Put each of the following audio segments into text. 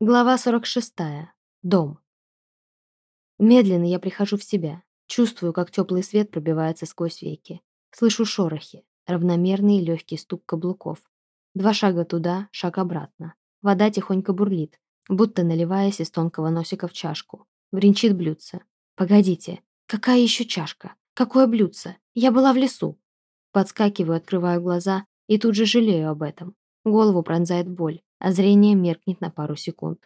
Глава 46. Дом. Медленно я прихожу в себя. Чувствую, как теплый свет пробивается сквозь веки. Слышу шорохи, равномерный и легкий стук каблуков. Два шага туда, шаг обратно. Вода тихонько бурлит, будто наливаясь из тонкого носика в чашку. Вринчит блюдце. Погодите, какая еще чашка? Какое блюдце? Я была в лесу. Подскакиваю, открываю глаза и тут же жалею об этом. Голову пронзает боль а зрение меркнет на пару секунд.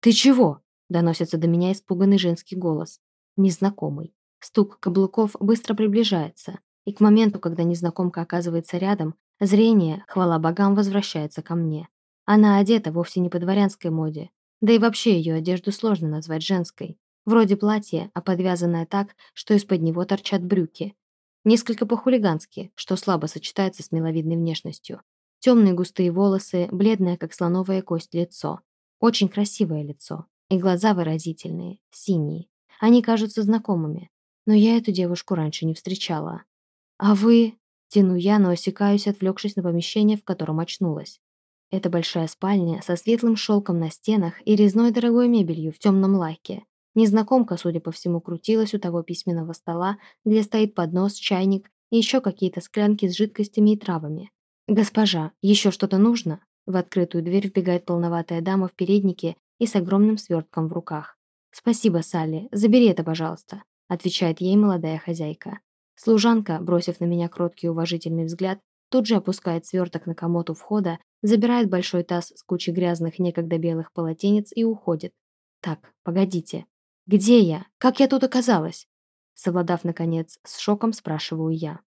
«Ты чего?» – доносится до меня испуганный женский голос. Незнакомый. Стук каблуков быстро приближается, и к моменту, когда незнакомка оказывается рядом, зрение, хвала богам, возвращается ко мне. Она одета вовсе не по дворянской моде, да и вообще ее одежду сложно назвать женской. Вроде платья, а подвязанное так, что из-под него торчат брюки. Несколько по-хулигански, что слабо сочетается с миловидной внешностью. Темные густые волосы, бледное, как слоновая кость, лицо. Очень красивое лицо. И глаза выразительные, синие. Они кажутся знакомыми. Но я эту девушку раньше не встречала. «А вы...» Тяну я, но осекаюсь, отвлекшись на помещение, в котором очнулась. Это большая спальня со светлым шелком на стенах и резной дорогой мебелью в темном лаке. Незнакомка, судя по всему, крутилась у того письменного стола, где стоит поднос, чайник и еще какие-то склянки с жидкостями и травами. «Госпожа, еще что-то нужно?» В открытую дверь вбегает полноватая дама в переднике и с огромным свертком в руках. «Спасибо, Салли, забери это, пожалуйста», отвечает ей молодая хозяйка. Служанка, бросив на меня кроткий уважительный взгляд, тут же опускает сверток на комод у входа, забирает большой таз с кучей грязных некогда белых полотенец и уходит. «Так, погодите. Где я? Как я тут оказалась?» Совладав, наконец, с шоком, спрашиваю я.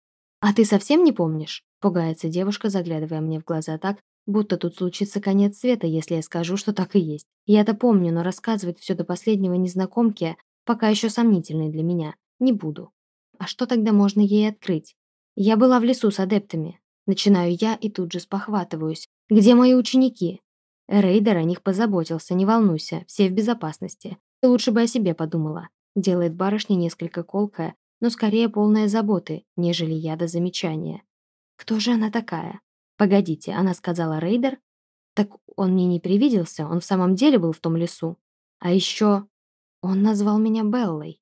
«А ты совсем не помнишь?» Пугается девушка, заглядывая мне в глаза так, будто тут случится конец света, если я скажу, что так и есть. Я-то помню, но рассказывать все до последнего незнакомке пока еще сомнительной для меня. Не буду. А что тогда можно ей открыть? Я была в лесу с адептами. Начинаю я и тут же спохватываюсь. Где мои ученики? Рейдер о них позаботился, не волнуйся, все в безопасности. Ты лучше бы о себе подумала. Делает барышня несколько колкая, но скорее полная заботы, нежели яда замечания. Кто же она такая? Погодите, она сказала рейдер? Так он мне не привиделся, он в самом деле был в том лесу. А еще он назвал меня Беллой.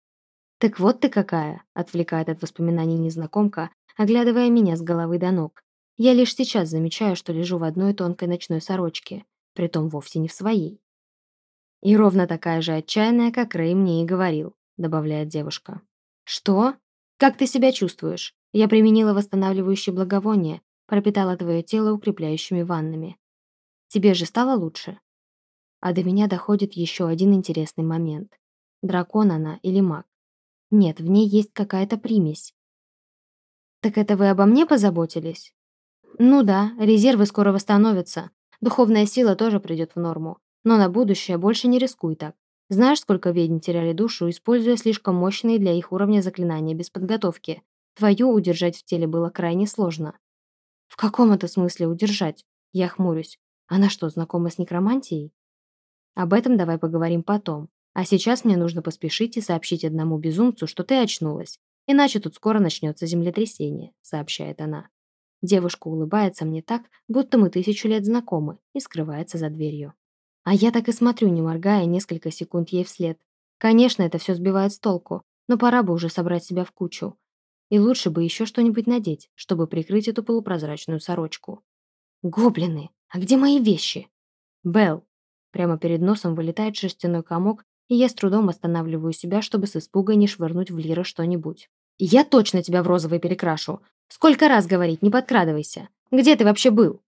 Так вот ты какая, отвлекает от воспоминаний незнакомка, оглядывая меня с головы до ног. Я лишь сейчас замечаю, что лежу в одной тонкой ночной сорочке, притом вовсе не в своей. И ровно такая же отчаянная, как Рэй мне и говорил, добавляет девушка. «Что? Как ты себя чувствуешь? Я применила восстанавливающее благовоние, пропитала твое тело укрепляющими ваннами. Тебе же стало лучше?» А до меня доходит еще один интересный момент. Дракон она или маг? Нет, в ней есть какая-то примесь. «Так это вы обо мне позаботились?» «Ну да, резервы скоро восстановятся. Духовная сила тоже придет в норму. Но на будущее больше не рискуй так. Знаешь, сколько ведьм теряли душу, используя слишком мощные для их уровня заклинания без подготовки? Твою удержать в теле было крайне сложно. В каком это смысле удержать? Я хмурюсь. Она что, знакома с некромантией? Об этом давай поговорим потом. А сейчас мне нужно поспешить и сообщить одному безумцу, что ты очнулась. Иначе тут скоро начнется землетрясение, сообщает она. Девушка улыбается мне так, будто мы тысячу лет знакомы, и скрывается за дверью. А я так и смотрю, не моргая, несколько секунд ей вслед. Конечно, это все сбивает с толку, но пора бы уже собрать себя в кучу. И лучше бы еще что-нибудь надеть, чтобы прикрыть эту полупрозрачную сорочку. Гоблины! А где мои вещи? Белл! Прямо перед носом вылетает шерстяной комок, и я с трудом останавливаю себя, чтобы с испугой не швырнуть в Лира что-нибудь. «Я точно тебя в розовый перекрашу! Сколько раз говорить, не подкрадывайся! Где ты вообще был?»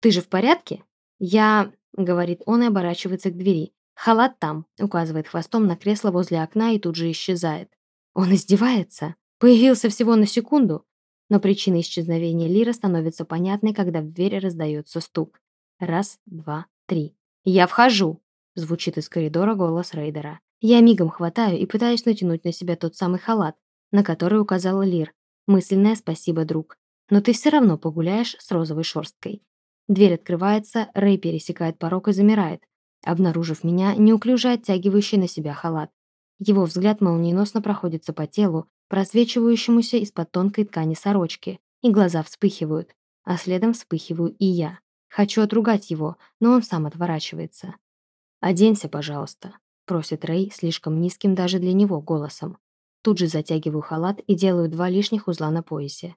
«Ты же в порядке?» «Я...» — говорит он и оборачивается к двери. «Халат там», — указывает хвостом на кресло возле окна и тут же исчезает. Он издевается. Появился всего на секунду, но причина исчезновения Лира становится понятной, когда в дверь раздается стук. Раз, два, три. «Я вхожу!» — звучит из коридора голос рейдера. Я мигом хватаю и пытаюсь натянуть на себя тот самый халат, на который указала Лир. Мысленное спасибо, друг. Но ты все равно погуляешь с розовой шерсткой. Дверь открывается, Рэй пересекает порог и замирает, обнаружив меня, неуклюже оттягивающий на себя халат. Его взгляд молниеносно проходится по телу, просвечивающемуся из-под тонкой ткани сорочки, и глаза вспыхивают, а следом вспыхиваю и я. Хочу отругать его, но он сам отворачивается. «Оденься, пожалуйста», — просит Рэй слишком низким даже для него голосом. Тут же затягиваю халат и делаю два лишних узла на поясе.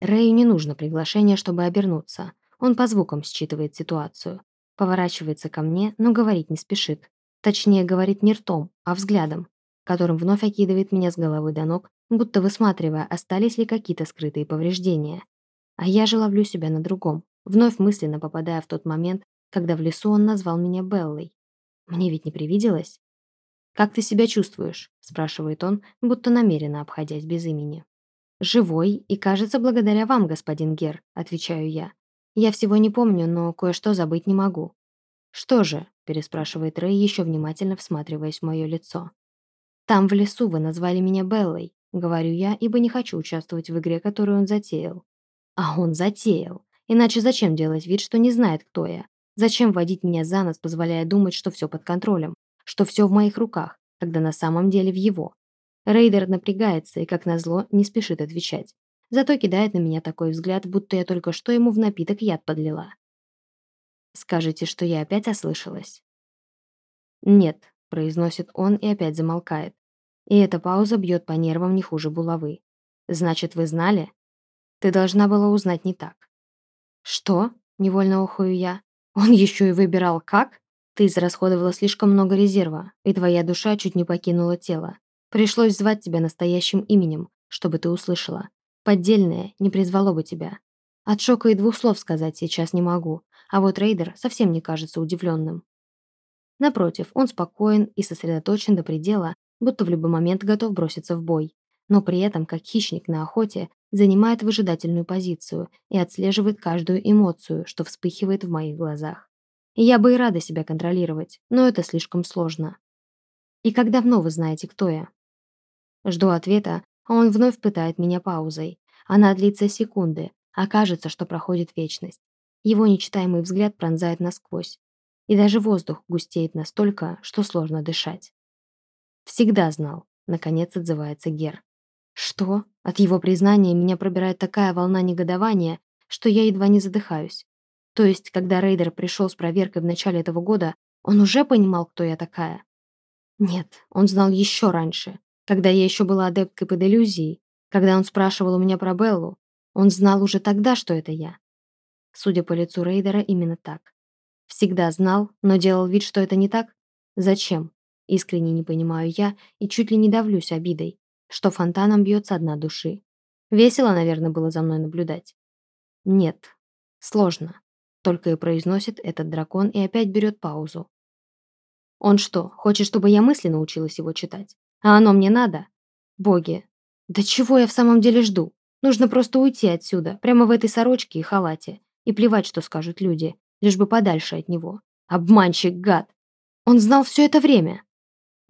Рэю не нужно приглашение, чтобы обернуться. Он по звукам считывает ситуацию. Поворачивается ко мне, но говорить не спешит. Точнее, говорит не ртом, а взглядом, которым вновь окидывает меня с головы до ног, будто высматривая, остались ли какие-то скрытые повреждения. А я же ловлю себя на другом, вновь мысленно попадая в тот момент, когда в лесу он назвал меня Беллой. Мне ведь не привиделось? «Как ты себя чувствуешь?» – спрашивает он, будто намеренно обходясь без имени. «Живой, и, кажется, благодаря вам, господин Гер», – отвечаю я. «Я всего не помню, но кое-что забыть не могу». «Что же?» – переспрашивает Рэй, еще внимательно всматриваясь в мое лицо. «Там, в лесу, вы назвали меня Беллой», — говорю я, ибо не хочу участвовать в игре, которую он затеял. А он затеял. Иначе зачем делать вид, что не знает, кто я? Зачем водить меня за нос, позволяя думать, что все под контролем? Что все в моих руках, когда на самом деле в его? Рейдер напрягается и, как назло, не спешит отвечать. Зато кидает на меня такой взгляд, будто я только что ему в напиток яд подлила. Скажете, что я опять ослышалась? Нет, произносит он и опять замолкает. И эта пауза бьет по нервам не хуже булавы. Значит, вы знали? Ты должна была узнать не так. Что? Невольно охую я. Он еще и выбирал как? Ты израсходовала слишком много резерва, и твоя душа чуть не покинула тело. Пришлось звать тебя настоящим именем, чтобы ты услышала. Поддельное не призвало бы тебя. От шока и двух слов сказать сейчас не могу, а вот Рейдер совсем не кажется удивленным. Напротив, он спокоен и сосредоточен до предела, будто в любой момент готов броситься в бой. Но при этом, как хищник на охоте, занимает выжидательную позицию и отслеживает каждую эмоцию, что вспыхивает в моих глазах. Я бы и рада себя контролировать, но это слишком сложно. И как давно вы знаете, кто я? Жду ответа, он вновь пытает меня паузой. Она длится секунды, а кажется, что проходит вечность. Его нечитаемый взгляд пронзает насквозь. И даже воздух густеет настолько, что сложно дышать. «Всегда знал», — наконец отзывается Гер. «Что?» От его признания меня пробирает такая волна негодования, что я едва не задыхаюсь. То есть, когда Рейдер пришел с проверкой в начале этого года, он уже понимал, кто я такая? Нет, он знал еще раньше, когда я еще была адепткой под иллюзией, когда он спрашивал у меня про Беллу. Он знал уже тогда, что это я. Судя по лицу Рейдера, именно так. Всегда знал, но делал вид, что это не так? Зачем? Искренне не понимаю я и чуть ли не давлюсь обидой, что фонтаном бьется одна души. Весело, наверное, было за мной наблюдать. Нет, сложно. Только и произносит этот дракон и опять берет паузу. Он что, хочет, чтобы я мысли научилась его читать? А оно мне надо? Боги, да чего я в самом деле жду? Нужно просто уйти отсюда, прямо в этой сорочке и халате. И плевать, что скажут люди, лишь бы подальше от него. Обманщик, гад! Он знал все это время.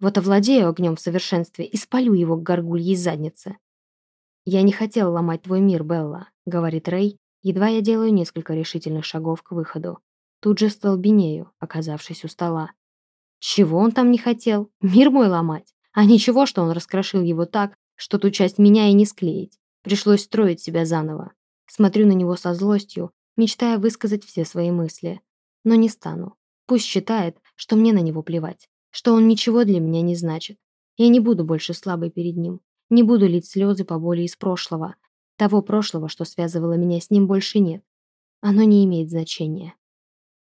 Вот овладею огнем в совершенстве и спалю его к горгульей заднице. «Я не хотел ломать твой мир, Белла», — говорит Рэй, едва я делаю несколько решительных шагов к выходу. Тут же столбенею, оказавшись у стола. Чего он там не хотел? Мир мой ломать? А ничего, что он раскрошил его так, что ту часть меня и не склеить. Пришлось строить себя заново. Смотрю на него со злостью, мечтая высказать все свои мысли. Но не стану. Пусть считает, что мне на него плевать, что он ничего для меня не значит. Я не буду больше слабой перед ним. Не буду лить слезы по боли из прошлого. Того прошлого, что связывало меня с ним, больше нет. Оно не имеет значения.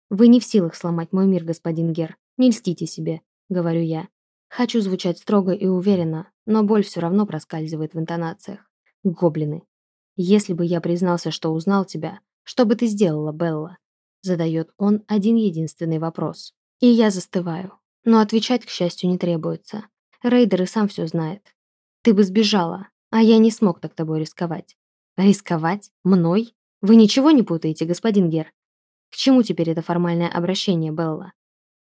Вы не в силах сломать мой мир, господин Гер. Не льстите себе, говорю я. Хочу звучать строго и уверенно, но боль все равно проскальзывает в интонациях. Гоблины. Если бы я признался, что узнал тебя, что бы ты сделала, Белла? Задает он один единственный вопрос. И я застываю. Но отвечать, к счастью, не требуется. Рейдер и сам все знает. Ты бы сбежала, а я не смог так тобой рисковать. Рисковать? Мной? Вы ничего не путаете, господин Гер? К чему теперь это формальное обращение, Белла?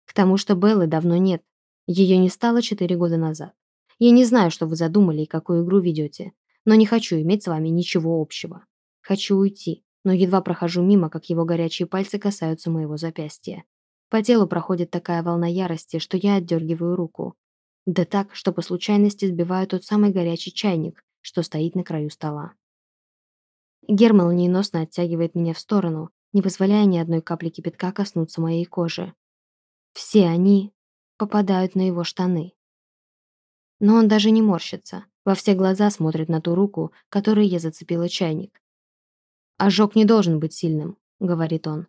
К тому, что Беллы давно нет. Ее не стало четыре года назад. Я не знаю, что вы задумали и какую игру ведете, но не хочу иметь с вами ничего общего. Хочу уйти, но едва прохожу мимо, как его горячие пальцы касаются моего запястья. По телу проходит такая волна ярости, что я отдергиваю руку. Да так, что по случайности сбиваю тот самый горячий чайник, что стоит на краю стола. Герман молниеносно оттягивает меня в сторону, не позволяя ни одной капли кипятка коснуться моей кожи. Все они попадают на его штаны. Но он даже не морщится, во все глаза смотрит на ту руку, которой я зацепила чайник. «Ожог не должен быть сильным», — говорит он.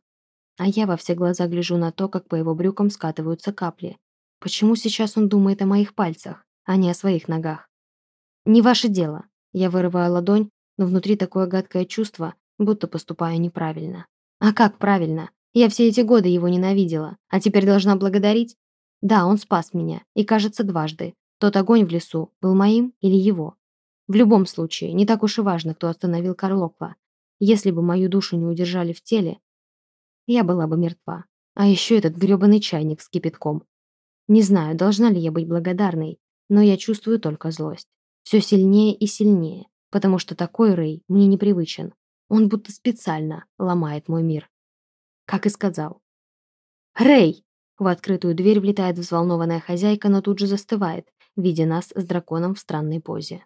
А я во все глаза гляжу на то, как по его брюкам скатываются капли. Почему сейчас он думает о моих пальцах, а не о своих ногах? «Не ваше дело». Я вырываю ладонь, но внутри такое гадкое чувство, будто поступаю неправильно. А как правильно? Я все эти годы его ненавидела, а теперь должна благодарить? Да, он спас меня, и, кажется, дважды. Тот огонь в лесу был моим или его. В любом случае, не так уж и важно, кто остановил Карлоква. Если бы мою душу не удержали в теле, я была бы мертва. А еще этот грёбаный чайник с кипятком. Не знаю, должна ли я быть благодарной, но я чувствую только злость. Все сильнее и сильнее, потому что такой Рэй мне непривычен. Он будто специально ломает мой мир. Как и сказал. «Рэй!» В открытую дверь влетает взволнованная хозяйка, но тут же застывает, видя нас с драконом в странной позе.